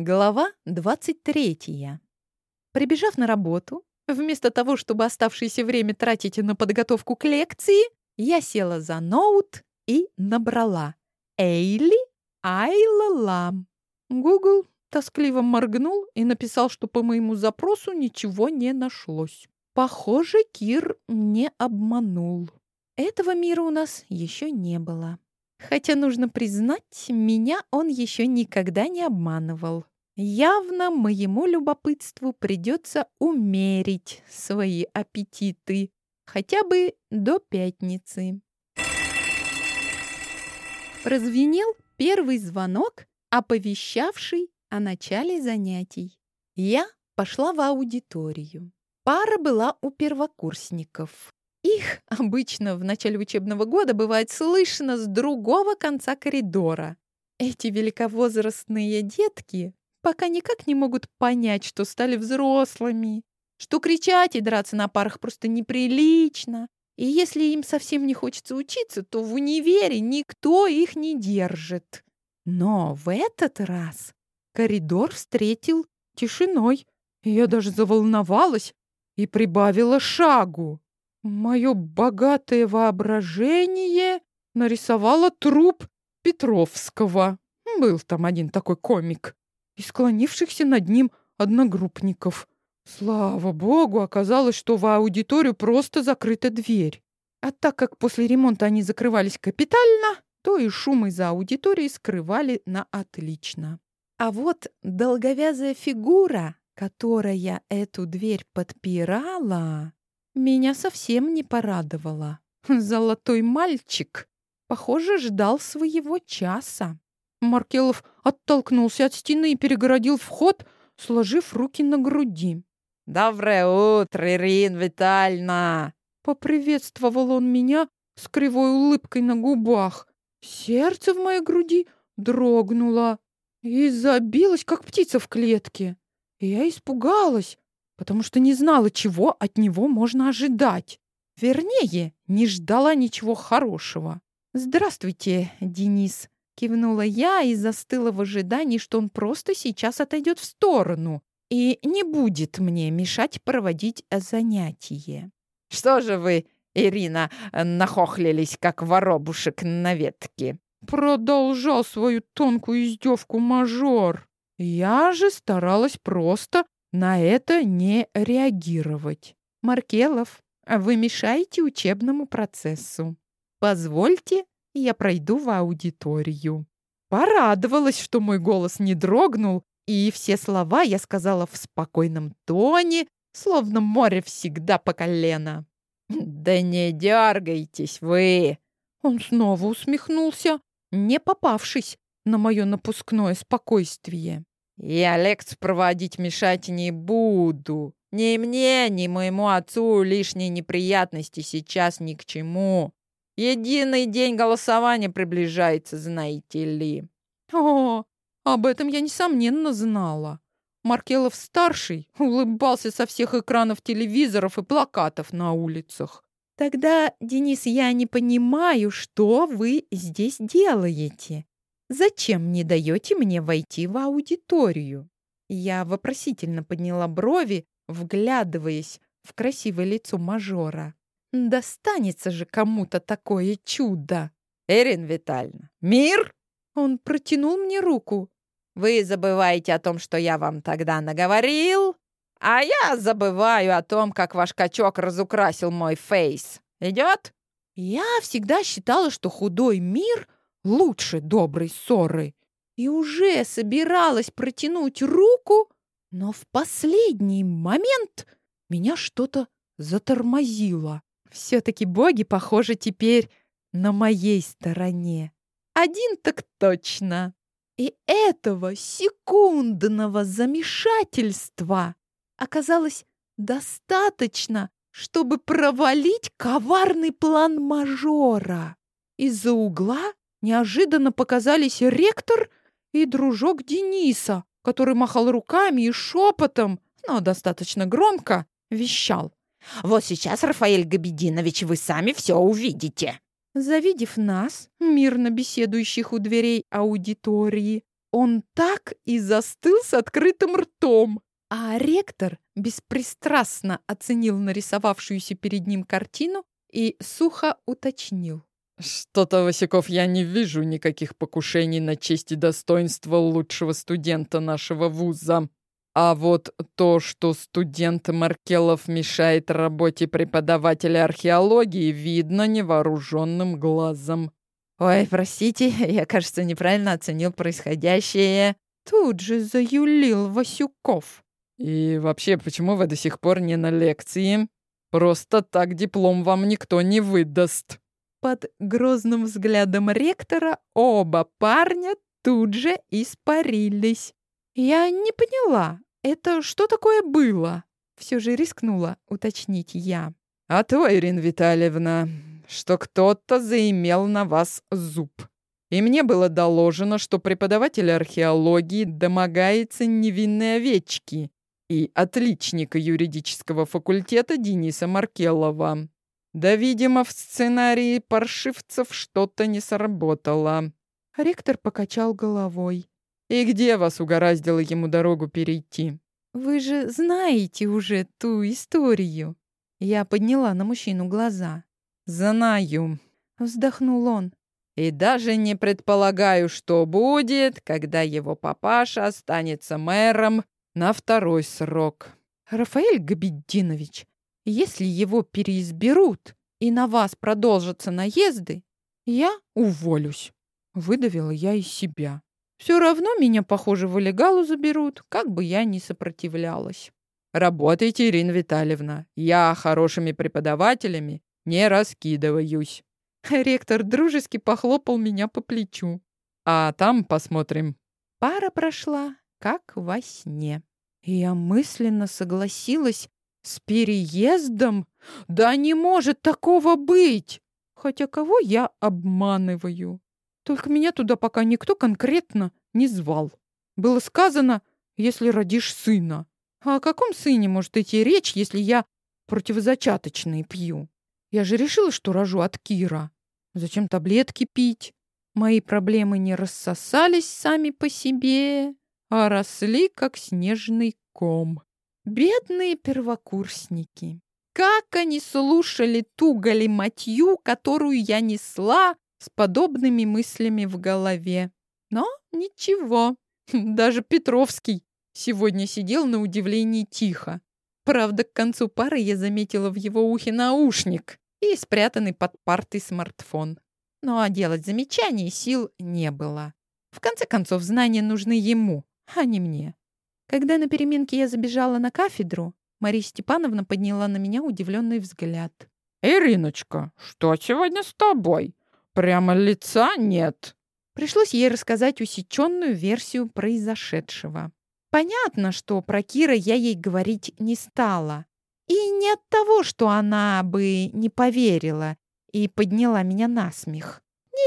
Глава 23. Прибежав на работу, вместо того, чтобы оставшееся время тратить на подготовку к лекции, я села за ноут и набрала «Эйли Айлалам». Google тоскливо моргнул и написал, что по моему запросу ничего не нашлось. Похоже, Кир не обманул. Этого мира у нас еще не было. Хотя, нужно признать, меня он еще никогда не обманывал. Явно моему любопытству придется умерить свои аппетиты хотя бы до пятницы. Прозвенел первый звонок, оповещавший о начале занятий. Я пошла в аудиторию. Пара была у первокурсников. Их обычно в начале учебного года бывает слышно с другого конца коридора. Эти великовозрастные детки пока никак не могут понять, что стали взрослыми, что кричать и драться на парах просто неприлично. И если им совсем не хочется учиться, то в универе никто их не держит. Но в этот раз коридор встретил тишиной. Я даже заволновалась и прибавила шагу. Мое богатое воображение нарисовало труп Петровского. Был там один такой комик. И склонившихся над ним одногруппников. Слава богу, оказалось, что в аудиторию просто закрыта дверь. А так как после ремонта они закрывались капитально, то и шум из-за аудитории скрывали на отлично. А вот долговязая фигура, которая эту дверь подпирала, меня совсем не порадовало. Золотой мальчик, похоже, ждал своего часа. Маркелов оттолкнулся от стены и перегородил вход, сложив руки на груди. «Доброе утро, Ирина Витальевна!» Поприветствовал он меня с кривой улыбкой на губах. Сердце в моей груди дрогнуло и забилось, как птица в клетке. Я испугалась, потому что не знала, чего от него можно ожидать. Вернее, не ждала ничего хорошего. «Здравствуйте, Денис!» — кивнула я и застыла в ожидании, что он просто сейчас отойдет в сторону и не будет мне мешать проводить занятие. «Что же вы, Ирина, нахохлились, как воробушек на ветке?» Продолжал свою тонкую издевку мажор. Я же старалась просто на это не реагировать. Маркелов, вы мешаете учебному процессу. Позвольте, я пройду в аудиторию. Порадовалась, что мой голос не дрогнул, и все слова я сказала в спокойном тоне, словно море всегда по колено. «Да не дергайтесь вы!» Он снова усмехнулся, не попавшись на мое напускное спокойствие. Я лекцию проводить мешать не буду. Ни мне, ни моему отцу лишние неприятности сейчас ни к чему. Единый день голосования приближается, знаете ли. О, об этом я несомненно знала. Маркелов-старший улыбался со всех экранов телевизоров и плакатов на улицах. «Тогда, Денис, я не понимаю, что вы здесь делаете. Зачем не даете мне войти в аудиторию?» Я вопросительно подняла брови, вглядываясь в красивое лицо мажора. «Достанется же кому-то такое чудо!» «Эрин Витальевна, мир?» Он протянул мне руку. «Вы забываете о том, что я вам тогда наговорил, а я забываю о том, как ваш качок разукрасил мой фейс. Идет?» Я всегда считала, что худой мир лучше доброй ссоры. И уже собиралась протянуть руку, но в последний момент меня что-то затормозило. Все-таки боги, похоже, теперь на моей стороне. Один так точно. И этого секундного замешательства оказалось достаточно, чтобы провалить коварный план мажора. Из-за угла неожиданно показались ректор и дружок Дениса, который махал руками и шепотом, но достаточно громко, вещал. «Вот сейчас, Рафаэль Габединович, вы сами все увидите». Завидев нас, мирно беседующих у дверей аудитории, Он так и застыл с открытым ртом. А ректор беспристрастно оценил нарисовавшуюся перед ним картину и сухо уточнил. «Что-то, Васяков, я не вижу никаких покушений на честь и достоинство лучшего студента нашего вуза. А вот то, что студент Маркелов мешает работе преподавателя археологии, видно невооруженным глазом». «Ой, простите, я, кажется, неправильно оценил происходящее». Тут же заюлил Васюков. «И вообще, почему вы до сих пор не на лекции? Просто так диплом вам никто не выдаст». Под грозным взглядом ректора оба парня тут же испарились. Я не поняла, это что такое было? Все же рискнула уточнить я. А то, Ирина Витальевна, что кто-то заимел на вас зуб. И мне было доложено, что преподаватель археологии домогается невинной овечки и отличника юридического факультета Дениса Маркелова. Да, видимо, в сценарии паршивцев что-то не сработало. Ректор покачал головой. И где вас угораздило ему дорогу перейти? Вы же знаете уже ту историю. Я подняла на мужчину глаза. Знаю. Вздохнул он. И даже не предполагаю, что будет, когда его папаша останется мэром на второй срок. Рафаэль Габидинович, если его переизберут и на вас продолжатся наезды, я уволюсь. Выдавила я из себя. Все равно меня, похоже, в олегалу заберут, как бы я ни сопротивлялась. Работайте, Ирина Витальевна. Я хорошими преподавателями не раскидываюсь. Ректор дружески похлопал меня по плечу. А там посмотрим. Пара прошла, как во сне. Я мысленно согласилась с переездом? Да не может такого быть! Хотя кого я обманываю? Только меня туда пока никто конкретно не звал. Было сказано, если родишь сына. А о каком сыне может идти речь, если я противозачаточные пью? Я же решила, что рожу от Кира. Зачем таблетки пить? Мои проблемы не рассосались сами по себе, а росли, как снежный ком. Бедные первокурсники. Как они слушали ту галиматью, которую я несла с подобными мыслями в голове. Но ничего, даже Петровский сегодня сидел на удивление тихо. Правда, к концу пары я заметила в его ухе наушник и спрятанный под партой смартфон. А делать замечаний сил не было. В конце концов, знания нужны ему, а не мне. Когда на переменке я забежала на кафедру, Мария Степановна подняла на меня удивленный взгляд. «Ириночка, что сегодня с тобой? Прямо лица нет!» Пришлось ей рассказать усеченную версию произошедшего. Понятно, что про Кира я ей говорить не стала. И не от того, что она бы не поверила и подняла меня на смех.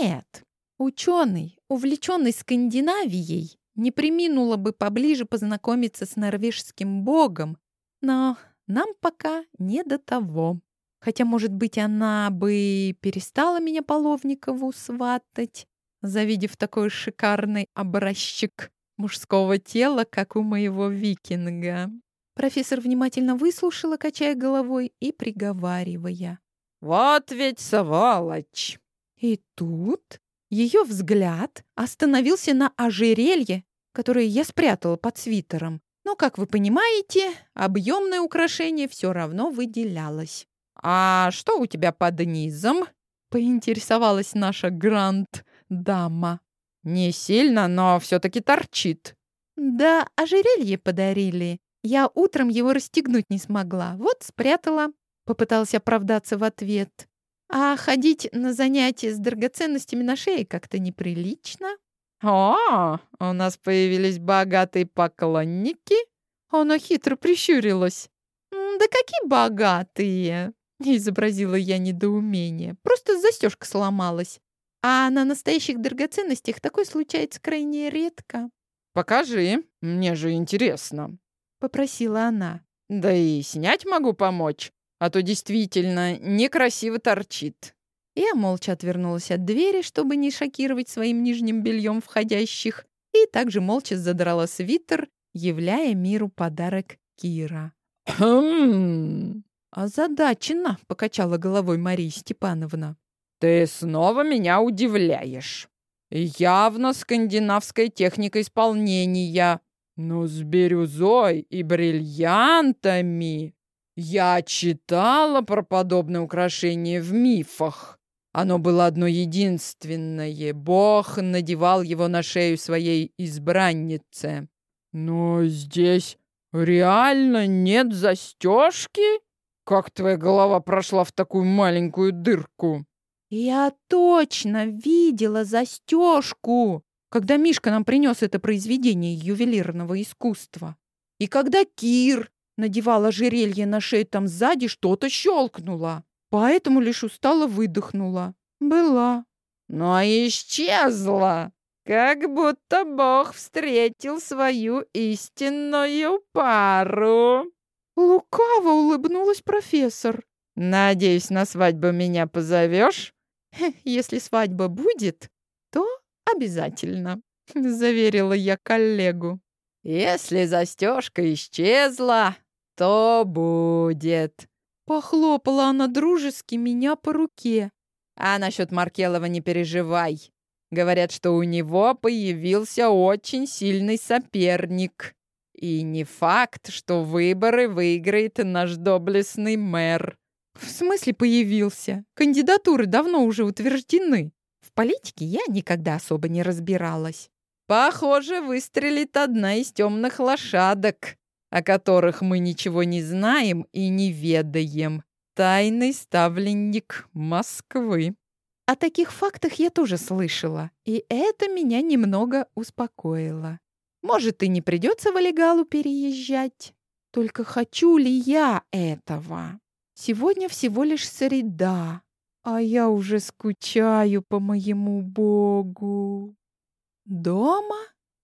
Нет, ученый, увлеченный Скандинавией, не приминула бы поближе познакомиться с норвежским богом, но нам пока не до того. Хотя, может быть, она бы перестала меня Половникову сватать, завидев такой шикарный образчик мужского тела, как у моего викинга. Профессор внимательно выслушала, качая головой и приговаривая. «Вот ведь сволочь!» И тут ее взгляд остановился на ожерелье, которое я спрятала под свитером. Но, как вы понимаете, объемное украшение все равно выделялось. «А что у тебя под низом?» — поинтересовалась наша гранд-дама. «Не сильно, но все-таки торчит». «Да, ожерелье подарили. Я утром его расстегнуть не смогла. Вот спрятала». Попыталась оправдаться в ответ. А ходить на занятия с драгоценностями на шее как-то неприлично. «О, у нас появились богатые поклонники?» Она хитро прищурилась. «Да какие богатые!» Изобразила я недоумение. Просто застежка сломалась. А на настоящих драгоценностях такое случается крайне редко. «Покажи, мне же интересно», — попросила она. «Да и снять могу помочь, а то действительно некрасиво торчит». Я молча отвернулась от двери, чтобы не шокировать своим нижним бельем входящих, и также молча задрала свитер, являя миру подарок Кира. «Хм...» «Озадачена», — покачала головой Мария Степановна. «Ты снова меня удивляешь. Явно скандинавская техника исполнения, но с бирюзой и бриллиантами. Я читала про подобное украшение в мифах. Оно было одно единственное. Бог надевал его на шею своей избраннице. Но здесь реально нет застежки? Как твоя голова прошла в такую маленькую дырку? Я точно видела застежку, когда Мишка нам принес это произведение ювелирного искусства. И когда Кир надевал ожерелье на шею, там сзади что-то щелкнуло. Поэтому лишь устало выдохнула. Была. Но исчезла. Как будто Бог встретил свою истинную пару. Лукаво улыбнулась профессор. Надеюсь, на свадьбу меня позовешь? Если свадьба будет, то обязательно, заверила я коллегу. Если застежка исчезла, то будет. Похлопала она дружески меня по руке. А насчет Маркелова не переживай. Говорят, что у него появился очень сильный соперник. И не факт, что выборы выиграет наш доблестный мэр. В смысле появился? Кандидатуры давно уже утверждены. В политике я никогда особо не разбиралась. Похоже, выстрелит одна из темных лошадок, о которых мы ничего не знаем и не ведаем. Тайный ставленник Москвы. О таких фактах я тоже слышала, и это меня немного успокоило. Может, и не придется в Олегалу переезжать. Только хочу ли я этого? Сегодня всего лишь среда, а я уже скучаю по моему богу. Дома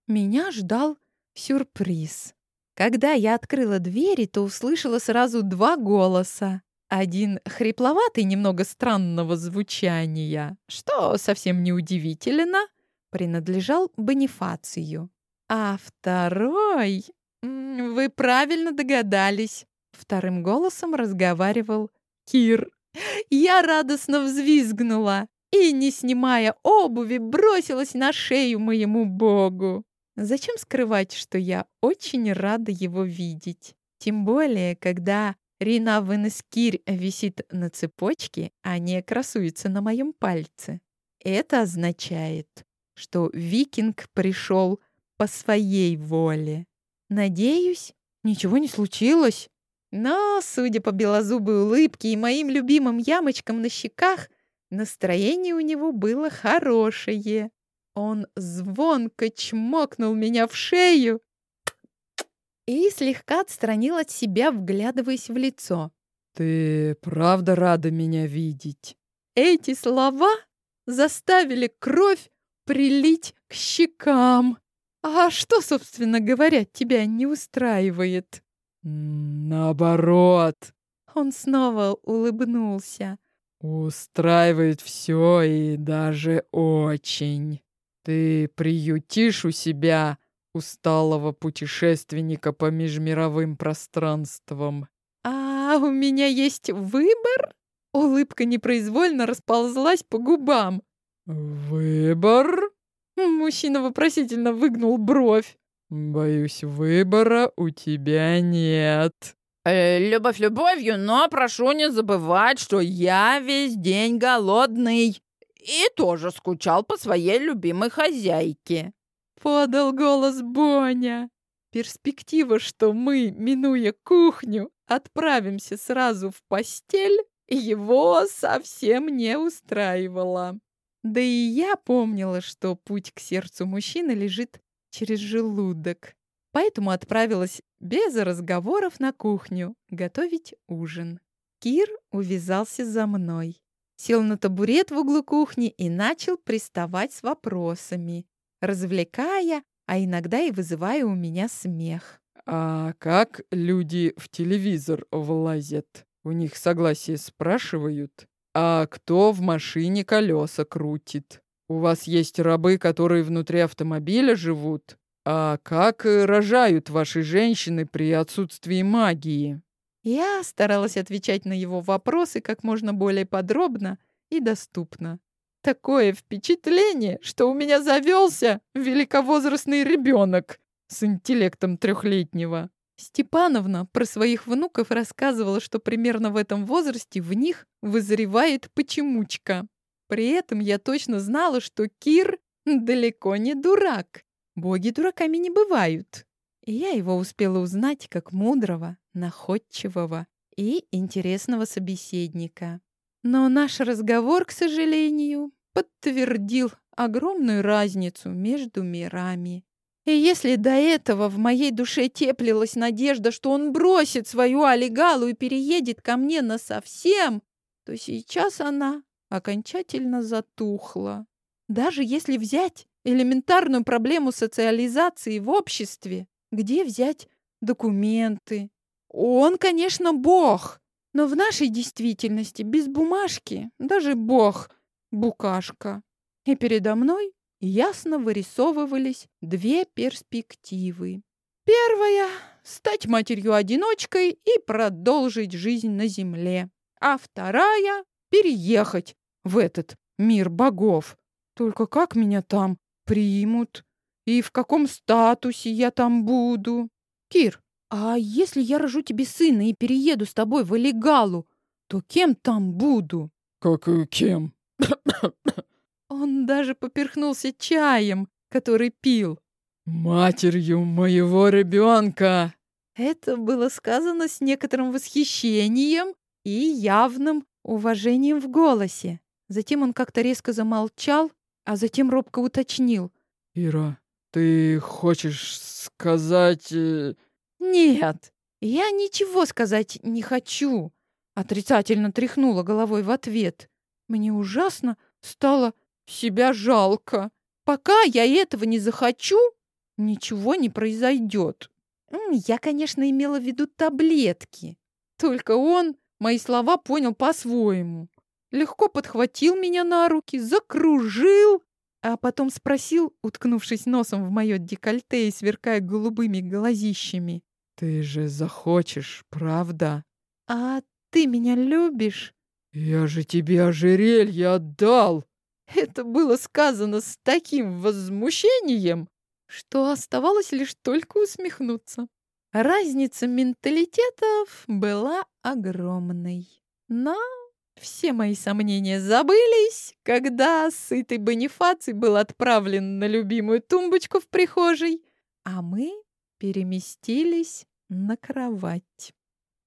меня ждал сюрприз. Когда я открыла двери, то услышала сразу два голоса. Один хрипловатый, немного странного звучания, что совсем не удивительно, принадлежал Бонифацию. А второй... Вы правильно догадались. Вторым голосом разговаривал Кир. Я радостно взвизгнула и, не снимая обуви, бросилась на шею моему богу. Зачем скрывать, что я очень рада его видеть? Тем более, когда Рина Венескирь висит на цепочке, а не красуется на моем пальце. Это означает, что викинг пришел по своей воле. Надеюсь, ничего не случилось. Но, судя по белозубой улыбке и моим любимым ямочкам на щеках, настроение у него было хорошее. Он звонко чмокнул меня в шею и слегка отстранил от себя, вглядываясь в лицо. «Ты правда рада меня видеть?» Эти слова заставили кровь прилить к щекам. А что, собственно говоря, тебя не устраивает? Наоборот. Он снова улыбнулся. Устраивает все и даже очень. Ты приютишь у себя усталого путешественника по межмировым пространствам. «А у меня есть выбор?» Улыбка непроизвольно расползлась по губам. «Выбор?» Мужчина вопросительно выгнул бровь. «Боюсь, выбора у тебя нет». Э, «Любовь любовью, но прошу не забывать, что я весь день голодный и тоже скучал по своей любимой хозяйке» подал голос Боня. Перспектива, что мы, минуя кухню, отправимся сразу в постель, его совсем не устраивала. Да и я помнила, что путь к сердцу мужчины лежит через желудок. Поэтому отправилась без разговоров на кухню готовить ужин. Кир увязался за мной. Сел на табурет в углу кухни и начал приставать с вопросами развлекая, а иногда и вызывая у меня смех. «А как люди в телевизор влазят? У них согласие спрашивают? А кто в машине колеса крутит? У вас есть рабы, которые внутри автомобиля живут? А как э, рожают ваши женщины при отсутствии магии? Я старалась отвечать на его вопросы как можно более подробно и доступно. Такое впечатление, что у меня завелся великовозрастный ребенок с интеллектом трехлетнего. Степановна про своих внуков рассказывала, что примерно в этом возрасте в них вызревает почемучка. При этом я точно знала, что Кир далеко не дурак. Боги дураками не бывают. И я его успела узнать как мудрого, находчивого и интересного собеседника. Но наш разговор, к сожалению, подтвердил огромную разницу между мирами. И если до этого в моей душе теплилась надежда, что он бросит свою олигалу и переедет ко мне насовсем, то сейчас она окончательно затухла. Даже если взять элементарную проблему социализации в обществе, где взять документы? Он, конечно, бог, но в нашей действительности без бумажки даже бог — букашка. И передо мной ясно вырисовывались две перспективы. Первая — стать матерью-одиночкой и продолжить жизнь на земле. А вторая — переехать в этот мир богов. Только как меня там примут? И в каком статусе я там буду? Кир, а если я рожу тебе сына и перееду с тобой в Элегалу, то кем там буду? Как и кем? Он даже поперхнулся чаем, который пил. Матерью моего ребенка. Это было сказано с некоторым восхищением и явным уважением в голосе. Затем он как-то резко замолчал, а затем робко уточнил. «Ира, ты хочешь сказать...» «Нет, я ничего сказать не хочу», — отрицательно тряхнула головой в ответ. «Мне ужасно стало себя жалко. Пока я этого не захочу, ничего не произойдет». Я, конечно, имела в виду таблетки. Только он мои слова понял по-своему. Легко подхватил меня на руки, закружил а потом спросил, уткнувшись носом в мое декольте и сверкая голубыми глазищами. «Ты же захочешь, правда?» «А ты меня любишь?» «Я же тебе ожерелье отдал!» Это было сказано с таким возмущением, что оставалось лишь только усмехнуться. Разница менталитетов была огромной. Но все мои сомнения забылись, когда сытый Бонифаций был отправлен на любимую тумбочку в прихожей, а мы переместились на кровать.